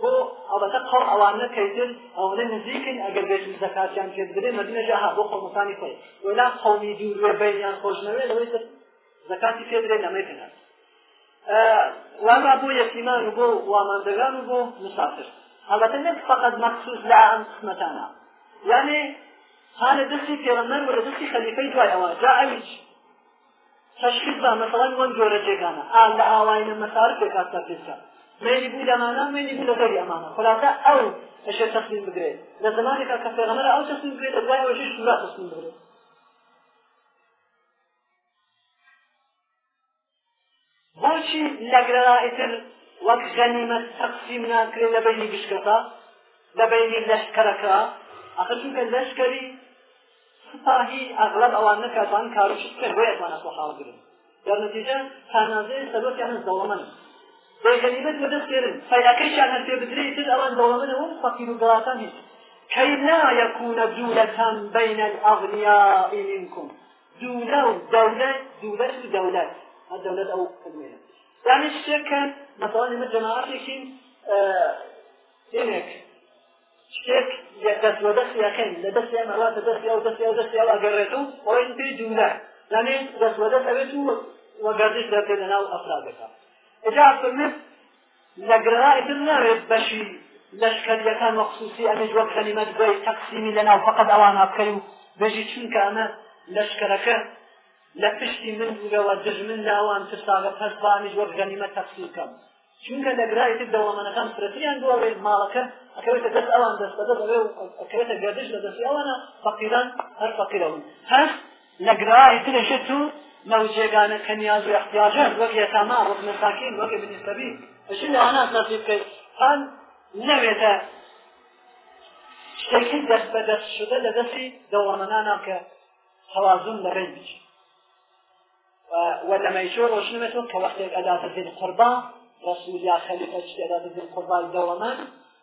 بۆ ئەڵەکە قەڵ ئەوانە کەیتر ئەوەنە نزیکن ئەگەر بێت زەکاتیان پێ بدرێ مەدینەژە ها بۆ قومەکانی خۆی ولا قومی دوور بینیان خۆشنەوێت لەوەی زەکاتی پێدرێن ئەمەی پێنات واما بۆ یەتیمان و بۆ واماندەگان و بۆ مسافر هەڵەتە نەک فقط مەخصوص لە ئەم قسمەتانە یعنی هذا دستي في رمضان ولا دستي خليفة دواي هوا جاء عيش تشكيل بقى مثلا وان جورة جيغانا آل لا آوائنا مسارك بكاتا بيسا مين يقول أمانا مين يقول غير أمانا خلاصة أو أشياء تسليم بقريد لزمانك كفي غمرة أو تسليم بقريد أدواي وشيش لا تسليم بقريد بۆچی لەگرەڕائتر وەک غەنیمە تەقسیم ناکرێت لە بینی بشکەکە لە بینی لەشکەرەکە ئەخر چونکە لەشکەری سپاهی ئەغلب ئەوان نەکاتوان کارش بکەن بۆ یەکوانە سوحاڵگرن در نتیجە تەنازەی سەبەتیانە زەوەمەن غەنیمەت بەدەستێرن فەیداکەیشان هەر پێ بدرێتتر ئەوان زەوەمەنەوە فەقیر و گڵاتان هیچ كي لا يكون دولة بين الأغنياء منكم دولة ودولة دولة ودولة الدولة أو كلمة يعني الشيء كان مثلا من الجماعات لكن دينك شتێک دەست بە دەست یەکەین لە دەستیان ئەڵاتە دەستی ئەو دەستی ئەو دەستی ئەو ئەگەڕێت و ئەوین پێ جوولە لەێ دەست بە دەست ئەوێت و وەگەردش دەکە لە ناو ئەفرادەکە ئەجا فرمت لە گرڕای تر نەوێت بەشی لەشکەریەکان مەخصوصی ئەمەش وەک خەلیمەت بێ تەقسیمی لە ناو فقط ئەوان ئاکەی و بەژی چونکە ئەمە لەشکەرەکە لە پشتی من بووەوە دژمن ناوان ترساگە پەر بامیش وەرگەنیمە تەفسیکەم چونکە لە گرایت دەوڵەمەنەکان فرەتیان دووەڵێ ماڵەکە ئەکەوێتە دەست ئەوان دەستەدەست ئەکەوێتە گەردش لە دەستی ئەوانە فەقیران هەر فەقیرەون هەر لە گرایت لەشە تو مەوجێگانە کەنیاز و احتیاجات وەک یەکەما وەک مساکین وەک ابن سەبیل ئەش لە ئەنا نەسیب بکەیت هەن نەوێتە شتێکی دەست بەدەست شدە لە دەستی دەوڵەمەنانە کە توازن لەڕێی بچێت ولما روشن متون كوقت أداة ذي القربى رسول يا خليفة أداة ذي القربى دوما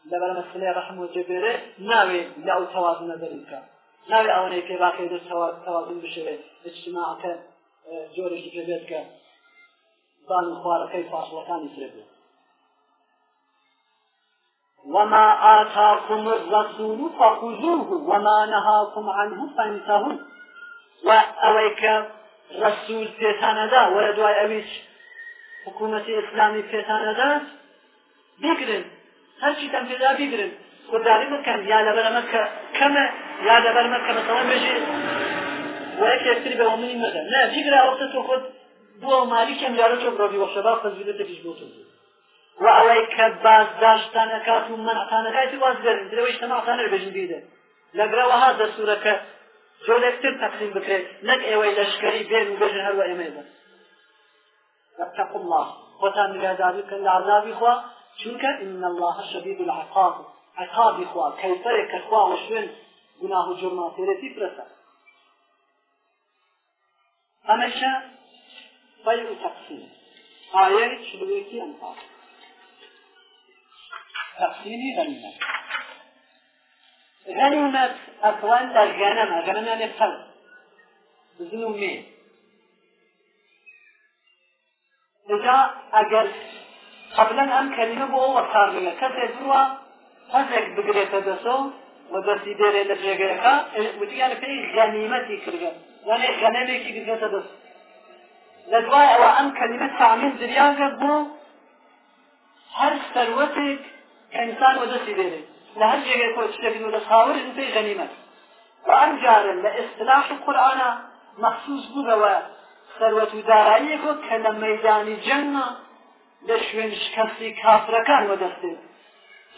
لبر مسألة رحمه جبرة ناوي لا توازن ذلك ناوي أولي كي باقي ذي توازن بشيء اجتماعك جورج جبرتك ظالم خوارك كيف أصلكان يسربه وما آتاكم الرسول فخذوه وما نهاكم عنه فانتهوا وأويك ڕسول پێتانەدا وەرە دوای ئەویش حکوومەتی ئسلامی پێتانەدا بیگرن هەرچی تەم پێدا بیگرن خودداری بکەن یا لەبەرەمە کەمە یا لەبەرمە کەمەتەوان بژێ وەکێکتری بە منی مەدە نە بیگرا وەختە تۆ خۆت بووە مالیکە میارە تۆ بڕۆبی وەشەبا خەزیلەتەکیش بۆ تۆ و ئەوەی کە بازداشتانەکات و منعتانەکەی واز بێن درەوەی تەماقانە بێژن بیدە لەگرەوەها دەسوورەکە جۆرێکتر تەقسیم بکرێت نەک ئێوەی لەشکری بێن و بێژە هەروە ئێمە بن واتقوا الله خۆتان نیگەهداری بکەن لە عەذابی خوا چونکە ئین الله شەدید العقاب عقابی خوا کەوتەرێک کە خوا وەشوێن گوناه و جرما تێرەتی فرەسە ئەمەشە بەی و تەقسیم ئایەی چلوێتی ئەمپار تەقسیمی غەنیمەت غنمت أقوال الغنم غنم للفرد ظلمين لذا أجل قبلا أم كلمة بو وصارنا كثير دروا هزك بقريتا دسو ودسي ديري لجيغيكا وتقال في غنيمتي كرغا ولا غنمي كي بقريتا دسو لدواء وأم كلمة تعمل درياغا بو هر ثروتك إنسان ودسي ديري لە هەم جێگەی خۆی شتێکی دوو دەسهاورن پێی غەنیمەت بە ئەم جارن لە ئێستلاح و قورآنا مەخصوص بووبەوە سەروەت و داراییەکۆ کە لە مەیدانی جەننا لە شوێن شکستی کافرەکان وەدەستێت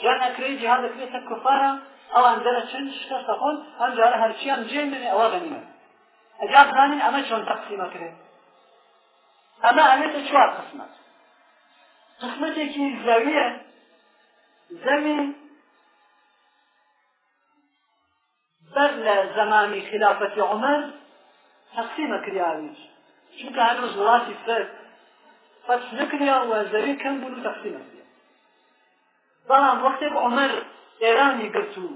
جەنەکری جیها دەکرێتە کوفارە ئەوان دەرە چەند شکستە خۆن ئەم جارە هەرچیان جێ منێ ئەوە غەنیمەت ئەجا بزانین ئەمە چۆن تەقسیمەکرێت ئەمە ئەمێتە چوار قسمەت قسمەتێکی زەویە زەوی بەر لە زەمانی خلافەتی عمر تەقسیمە کراویش چونکە هەنوز وڵاتی فەر فەت نکریا و زەوی کەم بوون و تەقسیمە بەڵام وەختێک عمر ئێرانی گرت و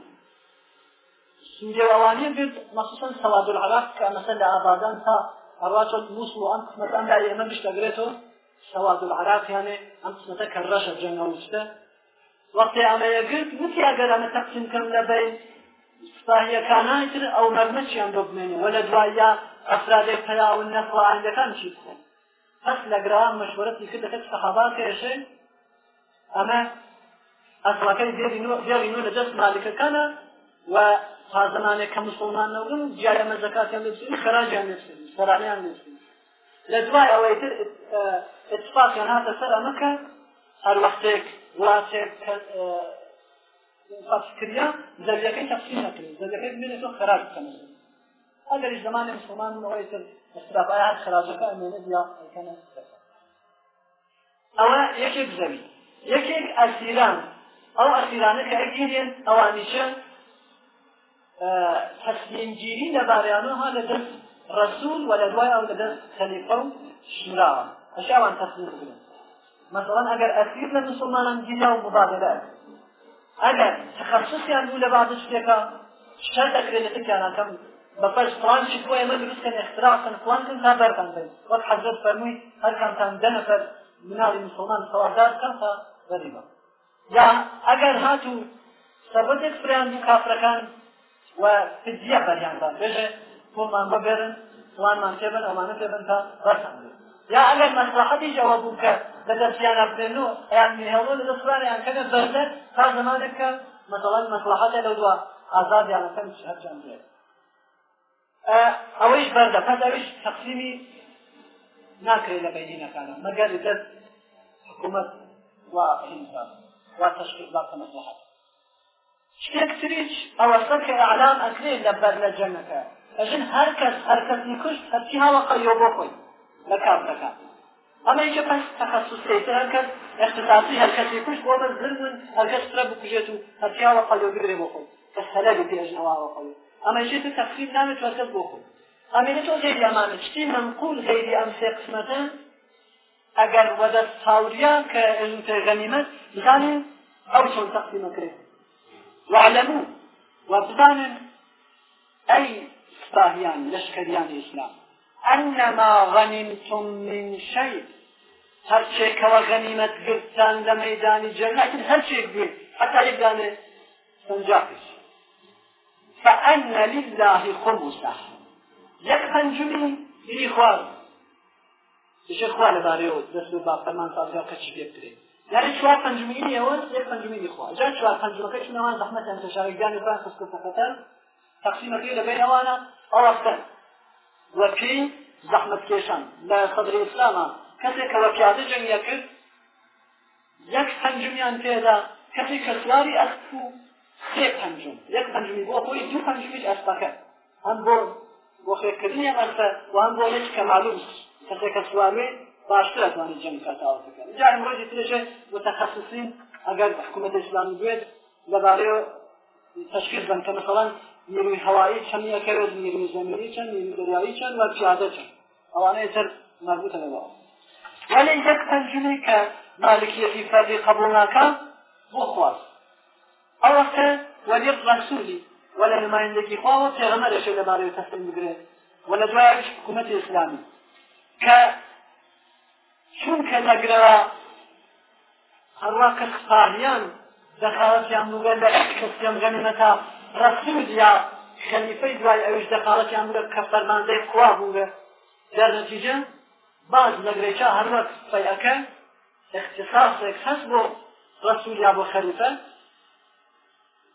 سنجێوانیە گرت مەخصوصەن سەواد العراق کە مەسەل لە ئابادان تا هەڕاچۆت مووس و ئەم قسمەتاندا ئێمە بشتەگرێتەوە سەواد العراق یانێ ئەم قسمەتە کە ڕەشە جەنگە وشتە وەختێ ئەمەیە گرت وتی ئەگەر ئەمە تەقسیم کەم لەبین سپاهیەکانانی تر ئەو مەرمە چیان بۆ بمێنی وە لە دوایە ئەفرادێک پەیاون نەخواهندەکان چی بخۆن پس لە گراوان مەشورەتی کرد دەکەت سەحابا کێشێ ئەمە ئەسڵەکەی دێری نو لە دەست مالکەکانە و تا زمانێک کە مسلمان نەبوون جیایەمە زەکاتیان لەبسین خەراجیان لەبسین سەرانیان لەبسین لە دوای ئەوەی تر اتفاقیان هاتە سەر ئەمەکە هەر وەختێک وڵاتێک بەسکریا زەویەکەی تەقسیم نەکرد زەویەکەی بمێنێت خراج بکەنێت ئەگەر زمانی مسلمان ئەوەی تر استرابای هەر خراجەکە ئەمێنێت یا ئەکەنە ئەوە یەکێک زەوی یەکێک ئەسیران ئەو ئەسیرانە کە ئەگیرێن ئەوانیشە تەسلیمگیری لەبارەیانەها لە دەست ڕسول و لە دوای ئەو لە دەست خەلیفە و شوراوە هەشاوان تەسلیم بگرن مثلا ئەگەر ئەسیر لە مسلمانان گیریا و مبادلات ئەگەر تخصصیان بوو لە بعض شتێکە شەر دەکرێت لە تکیانان کەم بەپەش پلانشی بۆ ئێمە دروستکەن اختراکن پلانکن تا بەربان بن وەک حەزت فەرمووی هەر کەمتان دەنەفەر مناڵی مسلمان سەوادار کەم تا بەریبە یا ئەگەر هاتوو سەبەتێک فریان بوو کافرەکان و فدیە بەریاندان بێژێ پۆلمان ببێرن پلانمان پێبن ئەمانە پێبن تا بەرسان یا ئەگەر مەسلحەتی جەوە بوو کرد دەدەستیان ئەبدێن و یان هێڵۆ دەدەستوان یان کەنە بەردەر تا زمانێککە مەسەڵەن مەسلحەتە لەو دووە ئازاد یانەکەم هەرچەند بێت ئەوەیش بەردە پس ئەوش تەقسیمی ناکرێت لە بەینەکانە مەگەر دەست حکوومەت وا تشکیل باکە مەسلحەت شتێک تریچ ئەوەسە کە ئەعلام ئەکرێت لە بەر لە جەنەکە ئەژن هەرکەس هەرکەس نیکوشت هەرچی هاوە قەیۆ بۆ خۆی لە کام دەکات ئەمە یکە پس تەخصوصێتە هەرکەس اختصاصی هەرکەسی کوشت بۆ من زرمون هەرکەس فرە بکوژێت و هەتیاوە قەلۆ بگرێ بۆ خۆم کەس هەلەبی پێژنەواوە قەلۆ ئەمە یشێت تەقریب نامێت وەرکەس بۆ خۆم ئەمێنێت تۆ غێری ئەمانە شتی منقول غێری ئەم سێ قسمەتە ئەگەر وەدە ساوریا کە ئەژوتە غەنیمەت بزانین ئەو چۆن تەقسیمە کرێت وعلموا وبزانن أي سباهيان لشكريان الإسلام ئەنما غەنیمتم من شەی هەرچێکەوە غەنیمەت گرتان لە مەدانی جەنەتن هەرچێک بێ حتا یەکدانێ سنجاقش فأن لله خمسه یەک پەنجمی بری خوارد شێخ خوا لەبارەوە دەست با فەرمان سازیا کەچی پێ بکرێت یاری چوار پەنجمینی ئەوە یەک پەنجمینی خوا جا چوار پەنجمەکە چونەوان زەحمەتیان تەشارگیان و فانسس کەسەکەتەن تەقسیمەکەی لەبێنەوانە ئەو ڕاستەن وەکی زەحمت کێشان لە خەدری ئسلامە کەسێک کە وە پیاده جەنگە کرد یەک پەنجمیان پێدا کەسی کە سواری ئەسپ و سێ پەنجم یەک پەنجمی بۆ خۆی دوو پەنجمیش ئەسپەکە هەم بۆ بۆ خێکردنی مەرسە وان بۆ لێک کە معلوم کەسێک کە سوارێ باشتر ئەتوانێت جەنگ کاتاوە بکەن جا ئەمڕۆژی ترێژێ متەخەسسین ئەگەر حکوومەت ئیسلامی بێت لەبارەیە تشکیل بن کە مثلا نیروی هەوایی چەند یەکە ڕێز نیروی زەمینی چەند نیروی دەریایی چەند و پیادە چەند ئەوانە سەر مربوطە بەوە ولی یەک تەرجمەی کە مالکیەتی فەردی قبول ناکە بۆ خواست ئەو وەختە وەلی ڕەسوولی وەلە نمایندەکی خواوە پێغەمەرەشێ لەبارەوە تەسلیم بگرێت وەلە دوایش حکوومەتی ئیسلامی کە چونکە نەگرەوە هەروە کەس قاهیان دەخاوەتیان بگەن لە کەسیان گەنێنە تا ڕسوود یا خەلیفەی دوای ئەوش دەقالەتیان بگە کە فەرماندەی خوا بووگە دەرنەتیجە باز لەگرێکا هەروەک فەیەکە اختصاصێک هەست بۆ ڕسوول یا بۆ خەلیفە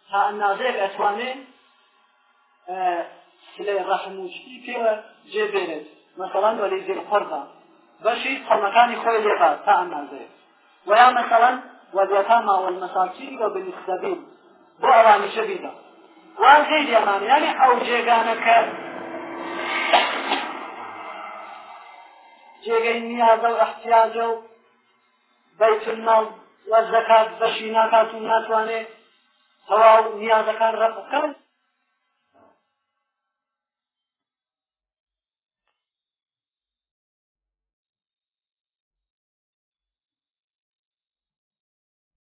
تا ئەندازەیەک ئەتوانێ سلەی ڕەحم وشتی پێوە جێبێنێت مەسەڵەن وەلی زیر قەردا بەشی قەمەکانی خۆی لێقا تا ئەندازەیەک ويا مثلا وذاتما والمساكين وبالسبيل وأواني شبيدا وان غیر یەمان یعنی ئەو جێگانەکە جێگەی نیازە و ئەحتیاجە و بەیتماڵ وەزەکات بەشی ناکات و ناتوانێت تەواو نیازەکان ڕەبکەن